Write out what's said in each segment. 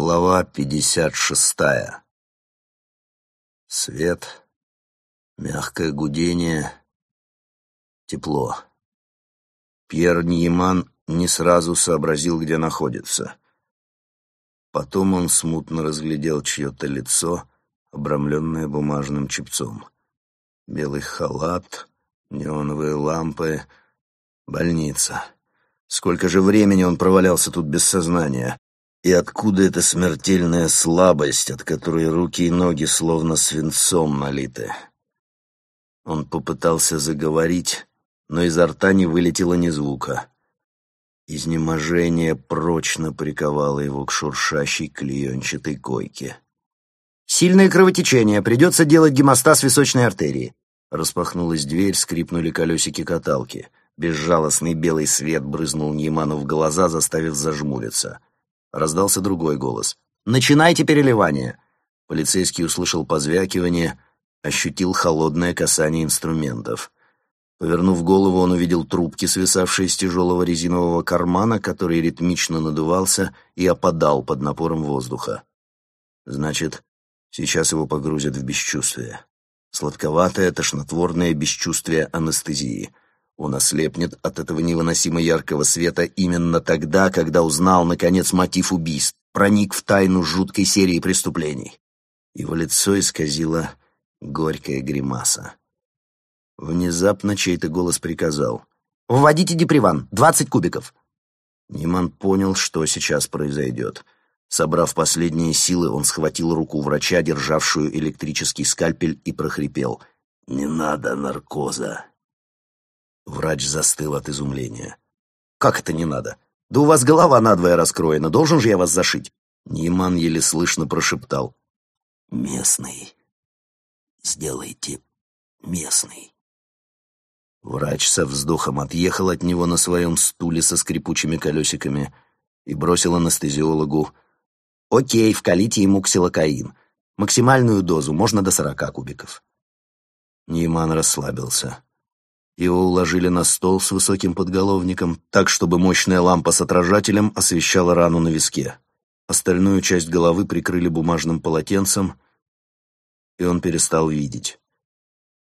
Глава пятьдесят шестая. Свет, мягкое гудение, тепло. Пьер Ньеман не сразу сообразил, где находится. Потом он смутно разглядел чье-то лицо, обрамленное бумажным чепцом. Белый халат, неоновые лампы, больница. Сколько же времени он провалялся тут без сознания? И откуда эта смертельная слабость, от которой руки и ноги словно свинцом налиты? Он попытался заговорить, но изо рта не вылетело ни звука. Изнеможение прочно приковало его к шуршащей клеенчатой койке. «Сильное кровотечение. Придется делать гемостаз височной артерии». Распахнулась дверь, скрипнули колесики каталки. Безжалостный белый свет брызнул Нейману в глаза, заставив зажмуриться. Раздался другой голос. «Начинайте переливание!» Полицейский услышал позвякивание, ощутил холодное касание инструментов. Повернув голову, он увидел трубки, свисавшие с тяжелого резинового кармана, который ритмично надувался и опадал под напором воздуха. Значит, сейчас его погрузят в бесчувствие. Сладковатое, тошнотворное бесчувствие анестезии — он ослепнет от этого невыносимо яркого света именно тогда, когда узнал, наконец, мотив убийств, проник в тайну жуткой серии преступлений. Его лицо исказило горькая гримаса. Внезапно чей-то голос приказал. «Вводите деприван, двадцать кубиков!» Ниман понял, что сейчас произойдет. Собрав последние силы, он схватил руку врача, державшую электрический скальпель, и прохрипел. «Не надо наркоза!» Врач застыл от изумления. «Как это не надо? Да у вас голова надвое раскроена, должен же я вас зашить?» Нейман еле слышно прошептал. «Местный. Сделайте местный». Врач со вздохом отъехал от него на своем стуле со скрипучими колесиками и бросил анестезиологу. «Окей, вкалите ему ксилокаин. Максимальную дозу, можно до сорока кубиков». Нейман расслабился. Его уложили на стол с высоким подголовником, так, чтобы мощная лампа с отражателем освещала рану на виске. Остальную часть головы прикрыли бумажным полотенцем, и он перестал видеть.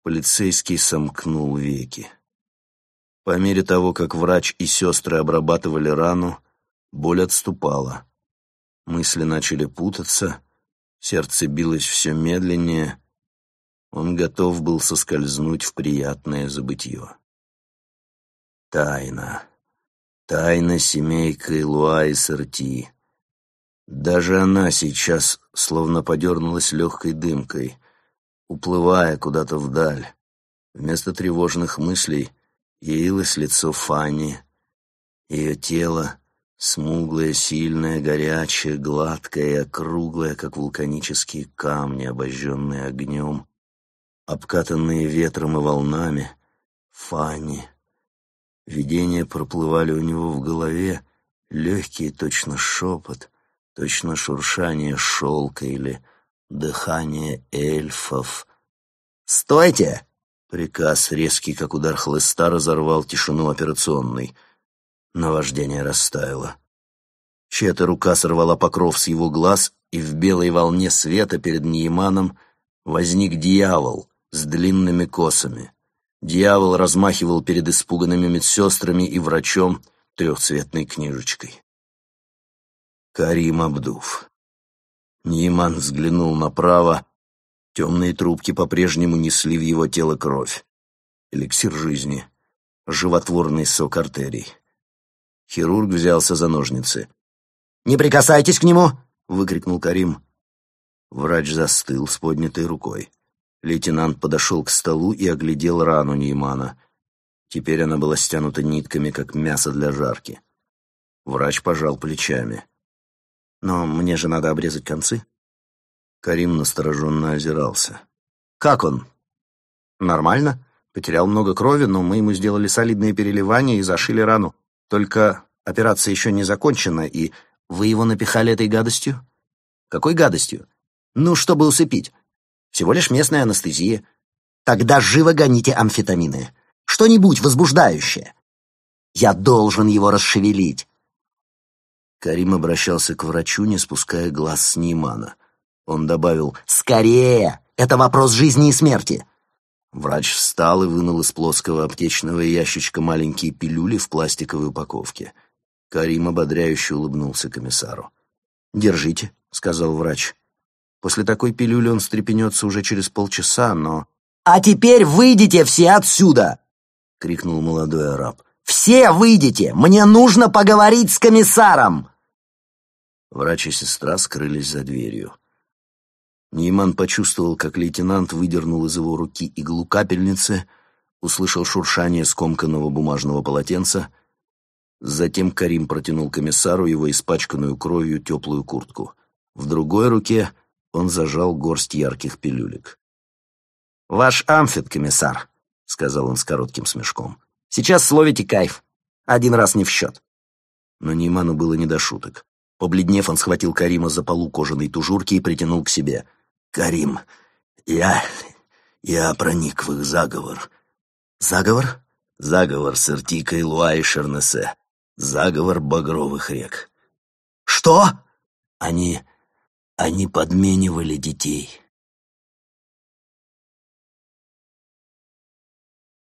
Полицейский сомкнул веки. По мере того, как врач и сестры обрабатывали рану, боль отступала. Мысли начали путаться, сердце билось все медленнее — он готов был соскользнуть в приятное забытье. Тайна. Тайна семейка Луа и Сорти. Даже она сейчас словно подернулась легкой дымкой, уплывая куда-то вдаль. Вместо тревожных мыслей явилось лицо Фанни, ее тело, смуглое, сильное, горячее, гладкое и округлое, как вулканические камни, обожженные огнем, обкатанные ветром и волнами, Фанни. Видения проплывали у него в голове, легкий точно шепот, точно шуршание шелка или дыхание эльфов. «Стойте!» Приказ, резкий, как удар хлыста, разорвал тишину операционной. Наваждение растаяло. Чья-то рука сорвала покров с его глаз, и в белой волне света перед Нейманом возник дьявол, с длинными косами. Дьявол размахивал перед испуганными медсестрами и врачом трехцветной книжечкой. Карим Абдув. Нейман взглянул направо. Темные трубки по-прежнему несли в его тело кровь. Эликсир жизни. Животворный сок артерий. Хирург взялся за ножницы. «Не прикасайтесь к нему!» — выкрикнул Карим. Врач застыл с поднятой рукой. Лейтенант подошел к столу и оглядел рану Неймана. Теперь она была стянута нитками, как мясо для жарки. Врач пожал плечами. «Но мне же надо обрезать концы». Карим настороженно озирался. «Как он?» «Нормально. Потерял много крови, но мы ему сделали солидные переливания и зашили рану. Только операция еще не закончена, и вы его напихали этой гадостью?» «Какой гадостью?» «Ну, чтобы усыпить. Всего лишь местная анестезия. Тогда живо гоните амфетамины. Что-нибудь возбуждающее. Я должен его расшевелить. Карим обращался к врачу, не спуская глаз с Неймана. Он добавил «Скорее! Это вопрос жизни и смерти!» Врач встал и вынул из плоского аптечного ящичка маленькие пилюли в пластиковой упаковке. Карим ободряюще улыбнулся комиссару. «Держите», — сказал врач. После такой пилюли он встрепенется уже через полчаса, но... «А теперь выйдите все отсюда!» — крикнул молодой араб. «Все выйдите! Мне нужно поговорить с комиссаром!» Врач и сестра скрылись за дверью. Нейман почувствовал, как лейтенант выдернул из его руки иглу капельницы, услышал шуршание скомканного бумажного полотенца. Затем Карим протянул комиссару его испачканную кровью теплую куртку. В другой руке он зажал горсть ярких пилюлек. «Ваш амфет, комиссар», — сказал он с коротким смешком. «Сейчас словите кайф. Один раз не в счет». Но Нейману было не до шуток. Побледнев, он схватил Карима за полу кожаной тужурки и притянул к себе. «Карим, я... я проник в их заговор». «Заговор?» «Заговор с Иртикой, Луа и Шернесе. Заговор багровых рек». «Что?» «Они... они подменивали детей».